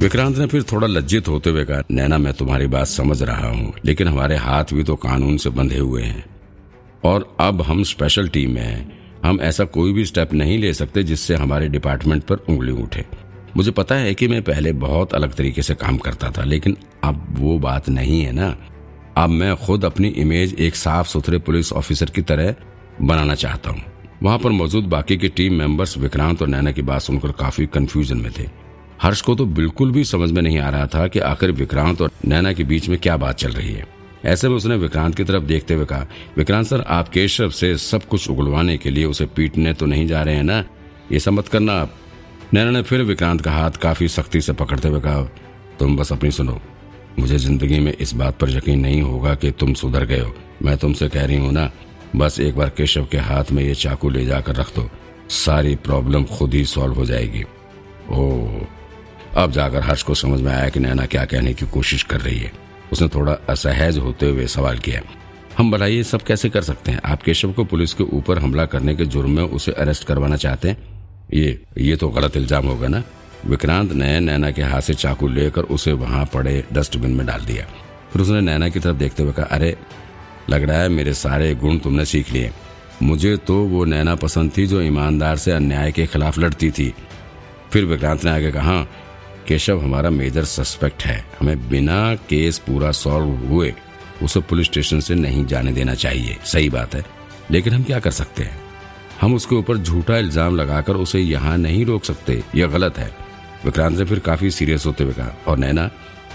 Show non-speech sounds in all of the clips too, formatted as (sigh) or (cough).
विक्रांत ने फिर थोड़ा लज्जित होते हुए कहा, नैना, मैं तुम्हारी बात समझ रहा हूँ, लेकिन हमारे हाथ भी तो कानून से बंधे हुए हैं। और अब हम स्पेशल टीम में हैं। हम ऐसा कोई भी स्टेप नहीं ले सकते जिससे हमारे डिपार्टमेंट पर उंगली उठे। मुझे पता है कि मैं पहले बहुत अलग तरीके से काम करता था, लेकिन अब वो बात नहीं है ना। अब मैं खुद अपनी इमेज एक साफ़ सुथरे पुलिस ऑफिसर की तरह बनाना चाहता हूँ। वहाँ पर मौजूद बाकी के टीम मेंबर्स विक्रांत और नैना की बात सुनकर काफ़ी कंफ्यूजन में थे। हर्ष को तो बिल्कुल भी समझ में नहीं आ रहा था कि आखिर विक्रांत और नैना के बीच में क्या बात चल रही है। ऐसे में उसने विक्रांत की तरफ़ देखते हुए कहा, विक्रांत सर, आप केशव से सब कुछ उगलवाने के लिए उसे पीटने तो नहीं जा रहे हैं ना? ये सब मत करना आप। नैना ने फिर विक्रांत का हाथ काफ़ी सख्ती से पकड़ते हुए कहा, तुम बस अपनी सुनो। मुझे ज़िंदगी में इस बात पर यकीन नहीं होगा कि तुम सुधर गए हो। मैं तुमसे कह रही हूँ ना, बस एक बार केशव के हाथ में ये चाकू ले जाकर रख दो। सारी प्रॉब्लम खुद ही सॉल्व हो जाएगी। ओ अब जाकर हर्ष को समझ में आया कि नैना क्या कहने की कोशिश कर रही है। उसने थोड़ा असहज होते हुए सवाल किया, हम ये सब कैसे कर सकते हैं? आप केशव को पुलिस के ऊपर हमला करने के जुर्म में उसे अरेस्ट करवाना चाहते हैं? ये ये तो गलत इल्ज़ाम होगा ना। विक्रांत ने नैना के हाथ से चाकू लेकर उसे वहाँ पड़े डस्टबिन में डाल दिया। फिर उसने नैना की तरफ़ देखते हुए कहा, अरे, लग रहा है मेरे सारे गुण तुमने सीख लिए। मुझे तो वो नैना पसंद थी जो ईमानदार से अन्याय के खिलाफ लड़ती थी। फिर विक्रांत ने आगे कहा केशव हमारा मेजर सस्पेक्ट है। हमें बिना केस पूरा सॉल्व हुए उसे पुलिस स्टेशन से नहीं जाने देना चाहिए। सही बात है। लेकिन हम क्या कर सकते हैं? हम उसके ऊपर झूठा इल्ज़ाम लगाकर उसे यहाँ नहीं रोक सकते। यह गलत है। विक्रांत ने फिर काफ़ी सीरियस होते हुए कहा, और नैना,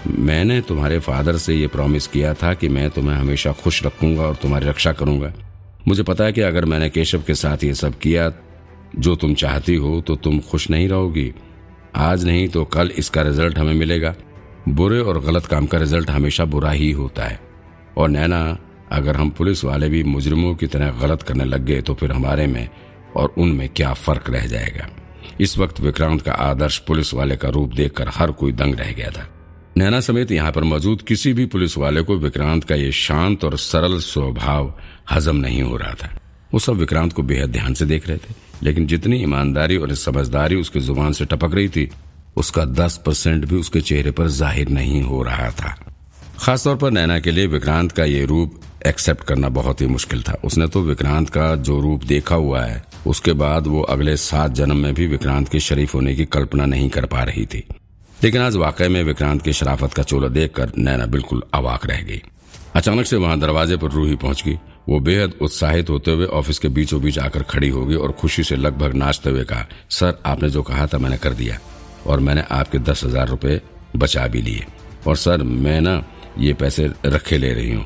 मैंने तुम्हारे फादर से ये प्रॉमिस किया था कि मैं तुम्हें हमेशा खुश रखूँगा और तुम्हारी रक्षा करूँगा। मुझे पता है कि अगर मैंने केशव के साथ ये सब किया जो तुम चाहती हो तो तुम खुश नहीं रहोगी। आज नहीं तो कल इसका रिज़ल्ट हमें मिलेगा। बुरे और गलत काम का रिज़ल्ट हमेशा बुरा ही होता है। और नैना, अगर हम पुलिस वाले भी मुजरिमों की तरह गलत करने लग गए तो फिर हमारे में और उनमें क्या फ़र्क रह जाएगा? इस वक्त विक्रांत का आदर्श पुलिस वाले का रूप देखकर हर कोई दंग रह गया था। नैना समेत यहाँ पर मौजूद किसी भी पुलिस वाले को विक्रांत का ये शांत और सरल स्वभाव हजम नहीं हो रहा था। वो सब विक्रांत को बेहद ध्यान से देख रहे थे। लेकिन जितनी ईमानदारी और समझदारी उसकी ज़ुबान से टपक रही थी, उसका दस परसेंट भी उसके चेहरे पर ज़ाहिर नहीं हो रहा था। खासतौर पर नैना के लिए विक्रांत का ये रूप एक्सेप्ट करना बहुत ही मुश्किल था। उसने तो विक्रांत का जो रूप देखा हुआ है, उसके बाद वो अगले सात जन्म में भी विक्रांत के शरीफ होने की कल्पना नहीं कर पा रही थी। लेकिन आज वाकई में विक्रांत की शराफत का चोला देखकर नैना बिल्कुल अवाक रह गई। अचानक से वहाँ दरवाजे पर रूही पहुँच गई। वो बेहद उत्साहित होते हुए ऑफ़िस के बीचों बीच आकर खड़ी होगी और खुशी से लगभग नाचते हुए कहा, सर, आपने जो कहा था मैंने कर दिया और मैंने आपके दस हज़ार रूपए बचा भी लिए। और सर, मैं ना ये पैसे रखे ले रही हूँ।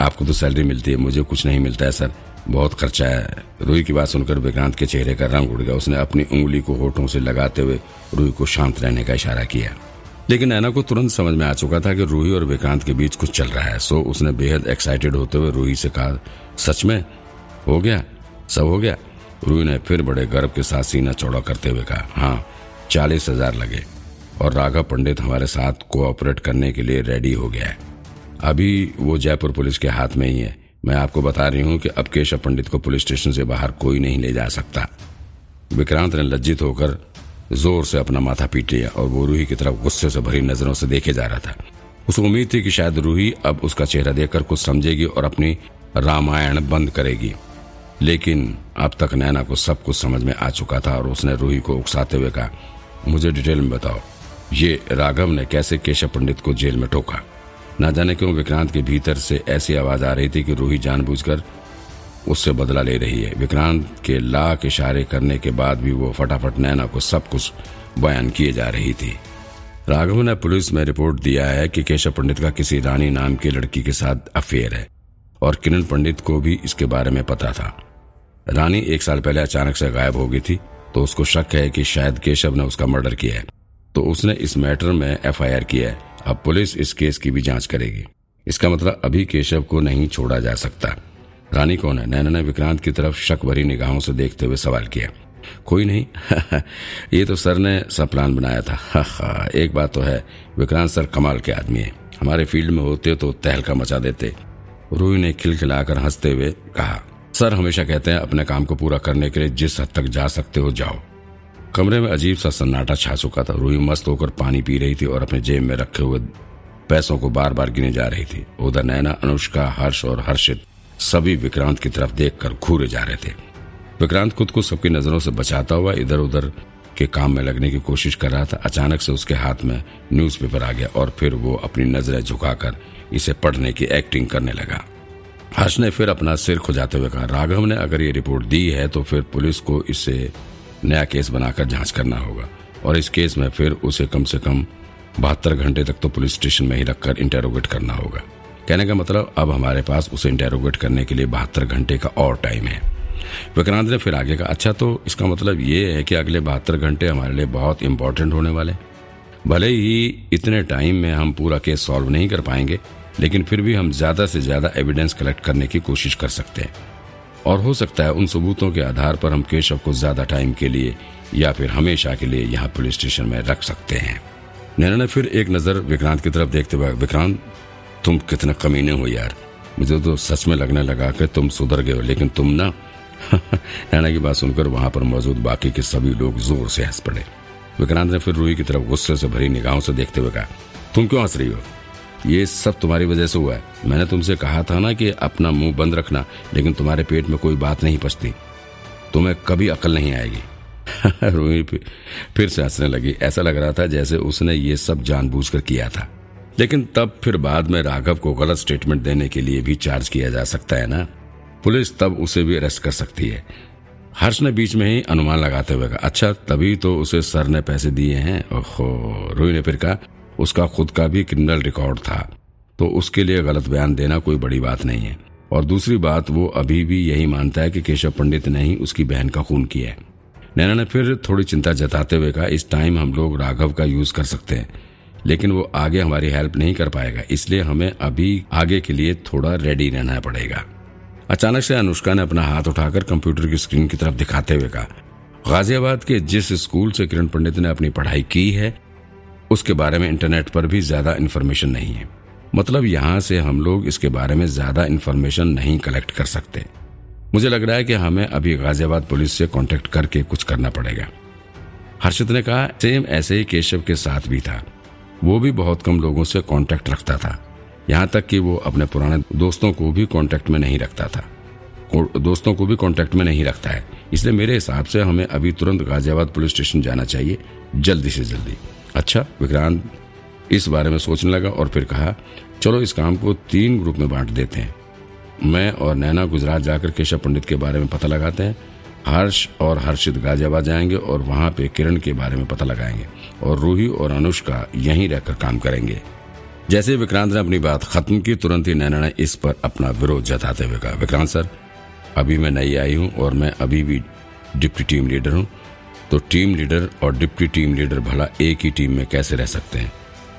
आपको तो सैलरी मिलती है, मुझे कुछ नहीं मिलता है, सर। बहुत खर्चा है। रूही की बात सुनकर विक्रांत के चेहरे का रंग उड़ गया। उसने अपनी उंगली को होठों से लगाते हुए रूही को शांत रहने का इशारा किया। लेकिन नैना को तुरंत समझ में आ चुका था कि रूही और विक्रांत के बीच कुछ चल रहा है। सो उसने बेहद एक्साइटेड होते हुए रूही से कहा, सच में? हो गया? सब हो गया? रूही ने फिर बड़े गर्व के साथ सीना चौड़ा करते हुए कहा हाँ चालीस हज़ार लगे और राघव पंडित हमारे साथ कोऑपरेट करने के लिए रेडी हो गया है। अभी वो जयपुर पुलिस के हाथ में ही है। मैं आपको बता रही हूँ कि अब केशव पंडित को पुलिस स्टेशन से बाहर कोई नहीं ले जा सकता। विक्रांत ने लज्जित होकर ज़ोर से अपना माथा पीट और वो रूही की तरफ़ गुस्से से भरी नज़रों से देखे जा रहा था। उसे उम्मीद थी कि शायद रूही अब उसका चेहरा देखकर कुछ समझेगी और अपनी रामायण बंद करेगी। लेकिन अब तक नैना को सब कुछ समझ में आ चुका था और उसने रूही को उकसाते हुए कहा, मुझे डिटेल में बताओ, ये राघव ने कैसे केशव पंडित को जेल में टोका ना जाने क्यों विक्रांत के भीतर से ऐसी आवाज़ आ रही थी कि रूही जानबूझकर उससे बदला ले रही है। विक्रांत के लाख इशारे करने के बाद भी वो फटाफट नैना को सब कुछ बयान किए जा रही थी। राघव ने पुलिस में रिपोर्ट दिया है कि केशव पंडित का किसी रानी नाम की लड़की के साथ अफेयर है और किरण पंडित को भी इसके बारे में पता था। रानी एक साल पहले अचानक से गायब हो गई थी तो उसको शक है कि शायद केशव ने उसका मर्डर किया है। तो उसने इस मैटर में एफआईआर किया है। अब पुलिस इस केस की भी जाँच करेगी। इसका मतलब अभी केशव को नहीं छोड़ा जा सकता। रानी कौन है नैना ने विक्रांत की तरफ़ शक भरी निगाहों से देखते हुए सवाल किया। कोई नहीं, (laughs) ये तो सर ने सब प्लान बनाया था। हा (laughs) हा, एक बात तो है, विक्रांत सर कमाल के आदमी है। हमारे फ़ील्ड में होते तो तहलका मचा देते। रूही ने खिलखिलाकर हँसते हुए कहा, सर हमेशा कहते हैं, अपने काम को पूरा करने के लिए जिस हद तक जा सकते हो जाओ। कमरे में अजीब सा सन्नाटा छा चुका था। रूही मस्त होकर पानी पी रही थी और अपने जेब में रखे हुए पैसों को बार बार गिने जा रही थी। उधर नैना, अनुष्का, हर्ष और हर्षित सभी विक्रांत की तरफ़ देखकर घूरे जा रहे थे। विक्रांत खुद को सबकी नज़रों से बचाता हुआ इधर उधर के काम में लगने की कोशिश कर रहा था। अचानक से उसके हाथ में न्यूज़पेपर आ गया और फिर वो अपनी नज़रें झुकाकर इसे पढ़ने की एक्टिंग करने लगा। हर्ष ने फिर अपना सिर खुजाते हुए कहा, राघव ने अगर ये रिपोर्ट दी है तो फिर पुलिस को इससे नया केस बनाकर जाँच करना होगा और इस केस में फिर उसे कम से कम बहत्तर घंटे तक तो पुलिस स्टेशन में ही रखकर इंटेरोगेट करना होगा। कहने का मतलब अब हमारे पास उसे इंटेरोगेट करने के लिए बहत्तर घंटे का और टाइम है। विक्रांत ने फिर आगे कहा अच्छा तो इसका मतलब ये है कि अगले बहत्तर घंटे हमारे लिए बहुत इंपॉर्टेंट होने वाले भले ही इतने टाइम में हम पूरा केस सॉल्व नहीं कर पाएँगे, लेकिन फिर भी हम ज़्यादा से ज़्यादा एविडेंस कलेक्ट करने की कोशिश कर सकते हैं। और हो सकता है उन सबूतों के आधार पर हम केशव को ज़्यादा टाइम के लिए या फिर हमेशा के लिए यहाँ पुलिस स्टेशन में रख सकते हैं। नैना ने फिर एक नज़र विक्रांत की तरफ़ देखते हुए, विक्रांत तुम कितने कमीने हो यार। मुझे तो सच में लगने लगा कि तुम सुधर गए हो, लेकिन तुम ना, (laughs) नैना की बात सुनकर वहाँ पर मौजूद बाकी के सभी लोग ज़ोर से हंस पड़े। विक्रांत ने फिर रूही की तरफ़ गुस्से से भरी निगाहों से देखते हुए कहा, तुम क्यों हंस रही हो? ये सब तुम्हारी वजह से हुआ है। मैंने तुमसे कहा था ना कि अपना मुँह बंद रखना, लेकिन तुम्हारे पेट में कोई बात नहीं पचती तुम्हें कभी अकल नहीं आएगी। (laughs) रूही फिर से हंसने लगी। ऐसा लग रहा था जैसे उसने ये सब जानबूझकर किया था। लेकिन तब फिर बाद में राघव को गलत स्टेटमेंट देने के लिए भी चार्ज किया जा सकता है ना? पुलिस तब उसे भी अरेस्ट कर सकती है। हर्ष ने बीच में ही अनुमान लगाते हुए कहा अच्छा तभी तो उसे सर ने पैसे दिए हैं। ओहो रोही ने फिर कहा, उसका खुद का भी क्रिमिनल रिकॉर्ड था तो उसके लिए गलत बयान देना कोई बड़ी बात नहीं है। और दूसरी बात, वो अभी भी यही मानता है कि केशव पंडित ने ही उसकी बहन का खून किया है। नैना ने फिर थोड़ी चिंता जताते हुए कहा, इस टाइम हम लोग राघव का यूज़ कर सकते हैं। लेकिन वो आगे हमारी हेल्प नहीं कर पाएगा, इसलिए हमें अभी आगे के लिए थोड़ा रेडी रहना पड़ेगा। अचानक से अनुष्का ने अपना हाथ उठाकर कंप्यूटर की स्क्रीन की तरफ़ दिखाते हुए कहा, गाजियाबाद के जिस स्कूल से किरण पंडित ने अपनी पढ़ाई की है, उसके बारे में इंटरनेट पर भी ज़्यादा इन्फॉर्मेशन नहीं है। मतलब यहाँ से हम लोग इसके बारे में ज़्यादा इन्फॉर्मेशन नहीं कलेक्ट कर सकते। मुझे लग रहा है कि हमें अभी गाजियाबाद पुलिस से कांटेक्ट करके कुछ करना पड़ेगा। हर्षित ने कहा सेम ऐसे ही केशव के साथ भी था। वो भी बहुत कम लोगों से कांटेक्ट रखता था। यहाँ तक कि वो अपने पुराने दोस्तों को भी कांटेक्ट में नहीं रखता था। दोस्तों को भी कांटेक्ट में नहीं रखता है। इसलिए मेरे हिसाब से हमें अभी तुरंत गाजियाबाद पुलिस स्टेशन जाना चाहिए, जल्दी से जल्दी। अच्छा विक्रांत इस बारे में सोचने लगा और फिर कहा, चलो इस काम को तीन ग्रुप में बांट देते हैं। मैं और नैना गुजरात जाकर केशव पंडित के बारे में पता लगाते हैं हर्ष और हर्षित गाजियाबाद जाएँगे और वहाँ पे किरण के बारे में पता लगाएँगे और रूही और अनुष्का यहीं रहकर काम करेंगे। जैसे विक्रांत ने अपनी बात खत्म की, तुरंत ही नैना ने इस पर अपना विरोध जताते हुए कहा, विक्रांत सर, अभी मैं नई आई हूँ और मैं अभी भी डिप्टी टीम लीडर हूँ। तो टीम लीडर और डिप्टी टीम लीडर भला एक ही टीम में कैसे रह सकते हैं?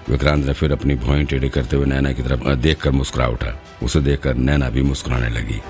विक्रांत ने फिर अपनी भौएँ टेढ़े करते हुए नैना की तरफ़ देखकर मुस्कुरा उठा। उसे देखकर नैना भी मुस्कुराने लगी।